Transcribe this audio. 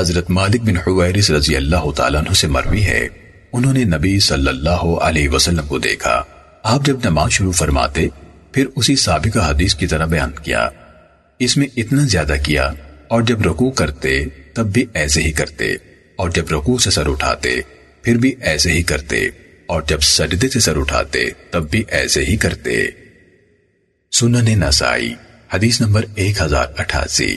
حضرت مالک بن حویرس رضی اللہ تعالیٰ عنہ سے مروی ہے۔ انہوں نے نبی صلی اللہ علیہ وسلم کو دیکھا۔ آپ جب نماز شروع فرماتے، پھر اسی سابقہ حدیث کی طرح بیان کیا۔ اس میں اتنا زیادہ کیا۔ اور جب رکوع کرتے، تب بھی ایسے ہی کرتے۔ اور جب رکوع سے سر اٹھاتے، پھر بھی ایسے ہی کرتے۔ اور جب سجدے سے سر اٹھاتے، تب بھی ایسے ہی کرتے۔ سنن نسائی، حدیث نمبر ایک ہزار اٹھاسی۔